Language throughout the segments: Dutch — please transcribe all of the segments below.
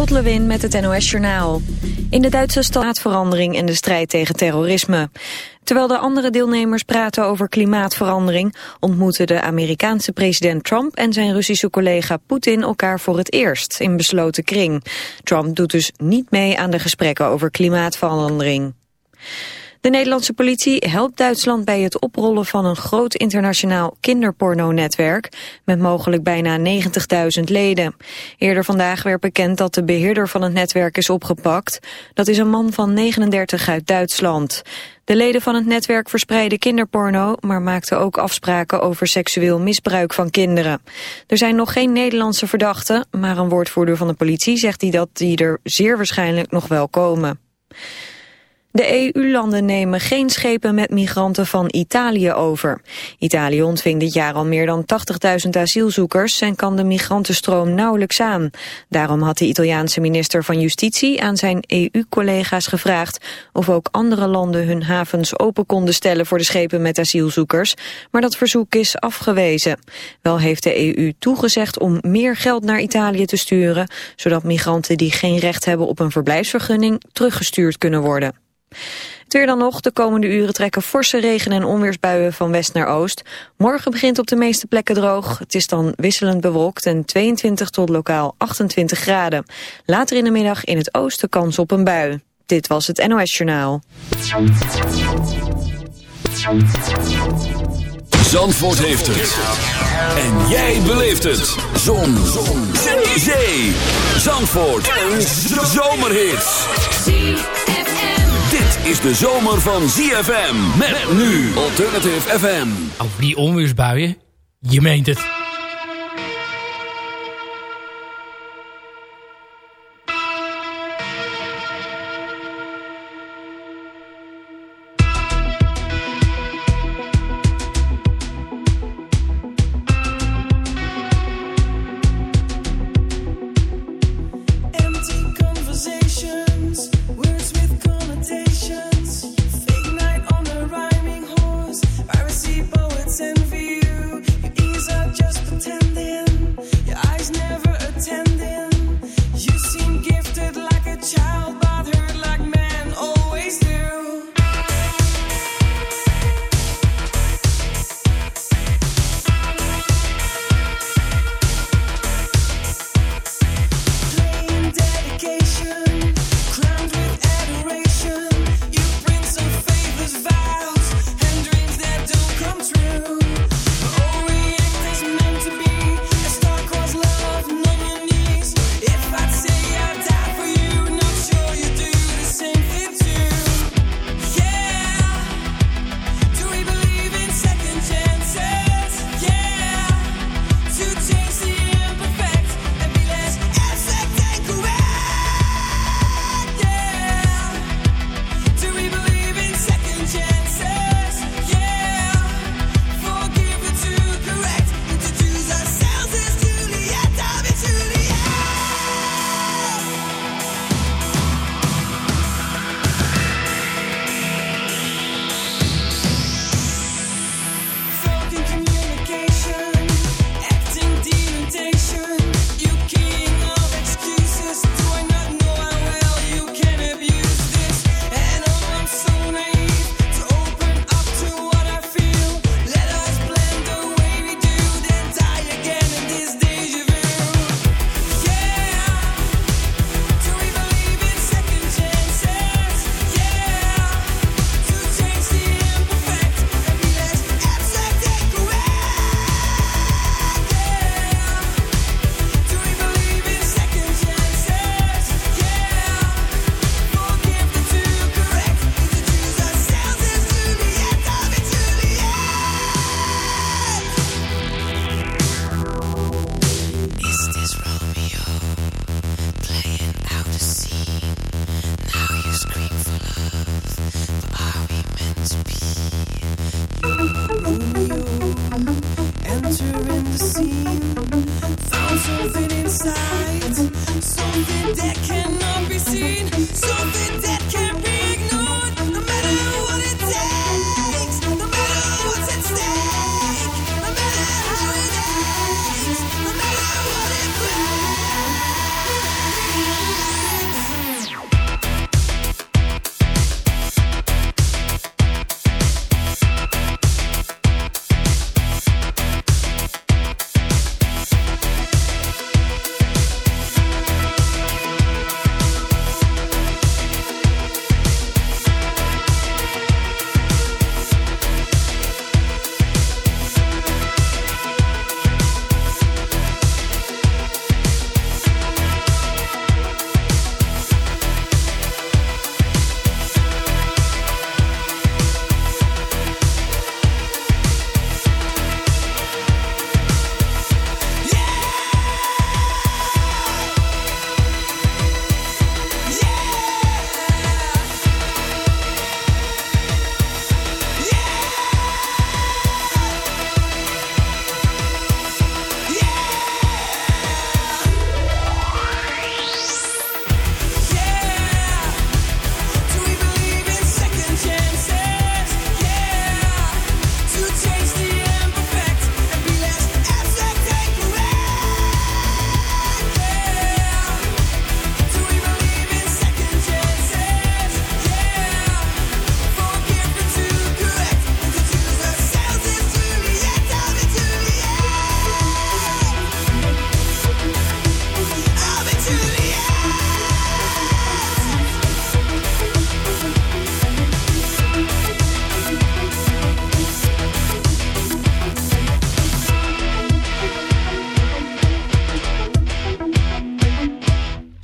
Lot met het NOS Journaal. In de Duitse staatsverandering en de strijd tegen terrorisme. Terwijl de andere deelnemers praten over klimaatverandering... ontmoeten de Amerikaanse president Trump en zijn Russische collega Poetin elkaar voor het eerst in besloten kring. Trump doet dus niet mee aan de gesprekken over klimaatverandering. De Nederlandse politie helpt Duitsland bij het oprollen van een groot internationaal kinderpornonetwerk met mogelijk bijna 90.000 leden. Eerder vandaag werd bekend dat de beheerder van het netwerk is opgepakt. Dat is een man van 39 uit Duitsland. De leden van het netwerk verspreiden kinderporno, maar maakten ook afspraken over seksueel misbruik van kinderen. Er zijn nog geen Nederlandse verdachten, maar een woordvoerder van de politie zegt die dat die er zeer waarschijnlijk nog wel komen. De EU-landen nemen geen schepen met migranten van Italië over. Italië ontving dit jaar al meer dan 80.000 asielzoekers en kan de migrantenstroom nauwelijks aan. Daarom had de Italiaanse minister van Justitie aan zijn EU-collega's gevraagd of ook andere landen hun havens open konden stellen voor de schepen met asielzoekers. Maar dat verzoek is afgewezen. Wel heeft de EU toegezegd om meer geld naar Italië te sturen, zodat migranten die geen recht hebben op een verblijfsvergunning teruggestuurd kunnen worden. Het weer dan nog. De komende uren trekken forse regen- en onweersbuien van west naar oost. Morgen begint op de meeste plekken droog. Het is dan wisselend bewolkt en 22 tot lokaal 28 graden. Later in de middag in het oosten kans op een bui. Dit was het NOS Journaal. Zandvoort heeft het. En jij beleeft het. Zon. Zon. Zee. Zandvoort. Een zomerhit is de zomer van ZFM. Met nu Alternative FM. Over die onweersbuien, je meent het.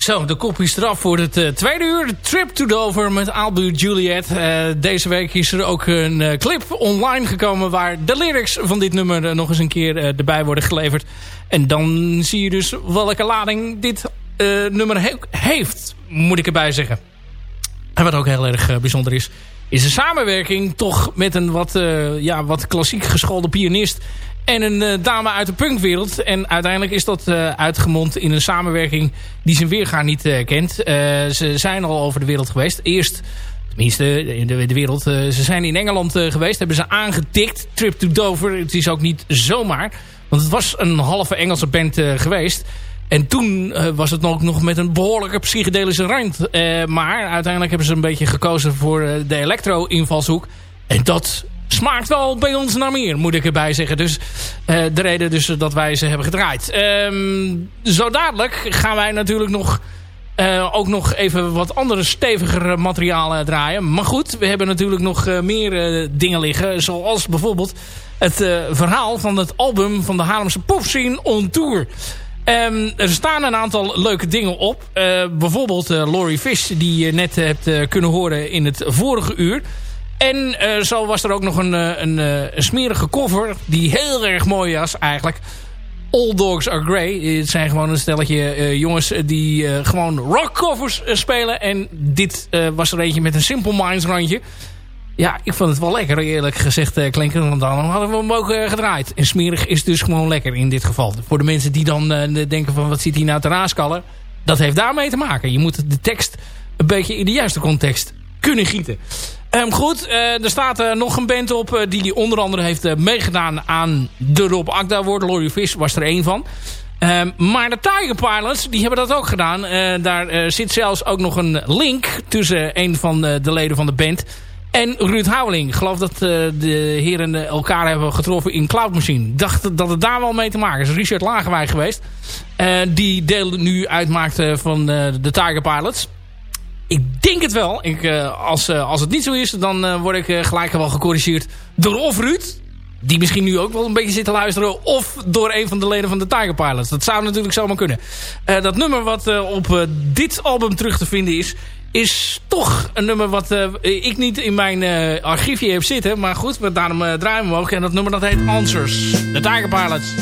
Zo, de kop is eraf voor het uh, tweede uur. Trip to Dover met Albu Juliet. Uh, deze week is er ook een uh, clip online gekomen... waar de lyrics van dit nummer nog eens een keer erbij worden geleverd. En dan zie je dus welke lading dit nummer he heeft, moet ik erbij zeggen. En wat ook heel erg bijzonder is... is een samenwerking toch met een wat, ja, wat klassiek geschoolde pianist... En een uh, dame uit de punkwereld. En uiteindelijk is dat uh, uitgemond in een samenwerking die zijn weergaar niet uh, kent. ze zijn al over de wereld geweest. Eerst, tenminste in de, wereld, ze zijn in Engeland geweest. Hebben ze aangetikt. Trip to Dover. Het is ook niet zomaar. Want het was een halve Engelse band geweest. En toen was het nog, nog met een behoorlijke psychedelische rand. maar uiteindelijk hebben ze een beetje gekozen voor de electro-invalshoek. En dat smaakt wel bij ons naar meer, moet ik erbij zeggen. Dus uh, de reden dus dat wij ze hebben gedraaid. Um, zo dadelijk gaan wij natuurlijk nog... Uh, ook nog even wat andere stevigere materialen draaien. Maar goed, we hebben natuurlijk nog uh, meer dingen liggen. Zoals bijvoorbeeld het verhaal van het album van de Haarlemse popscene On Tour. Um, er staan een aantal leuke dingen op. bijvoorbeeld Laurie Fish, die je net hebt kunnen horen in het vorige uur. En uh, zo was er ook nog een, eh, eh, een, smerige cover. Die heel erg mooi was eigenlijk. All Dogs Are Grey. Het zijn gewoon een stelletje jongens die uh, gewoon rockcovers spelen. En dit was er eentje met een Simple Minds randje. Ja, ik vond het wel lekker eerlijk gezegd klinken. Want dan hadden we hem ook gedraaid. En smerig is dus gewoon lekker in dit geval. Voor de mensen die dan denken van wat zit hier nou te raaskallen. Dat heeft daarmee te maken. Je moet de tekst een beetje in de juiste context kunnen gieten. Um, goed, uh, er staat uh, nog een band op uh, die onder andere heeft meegedaan aan de Rob Akda Award. Laurie Fish was er één van. Um, maar de Tiger Pilots, die hebben dat ook gedaan. daar zit zelfs ook nog een link tussen een van de leden van de band en Ruud Houweling. Ik geloof dat de heren elkaar hebben getroffen in Cloud Machine. Dacht dat het daar wel mee te maken is. Richard Lagerwij geweest. die deel nu uitmaakt van de Tiger Pilots. Ik denk het wel. Ik, uh, als, uh, als het niet zo is, dan uh, word ik gelijk wel gecorrigeerd door of Ruud. Die misschien nu ook wel een beetje zit te luisteren. Of door een van de leden van de Tiger Pilots. Dat zou natuurlijk zomaar kunnen. dat nummer wat op dit album terug te vinden is... Is toch een nummer wat ik niet in mijn archiefje heb zitten. Maar goed, daarom draaien we ook. En dat nummer dat heet Answers. De Tiger Pilots.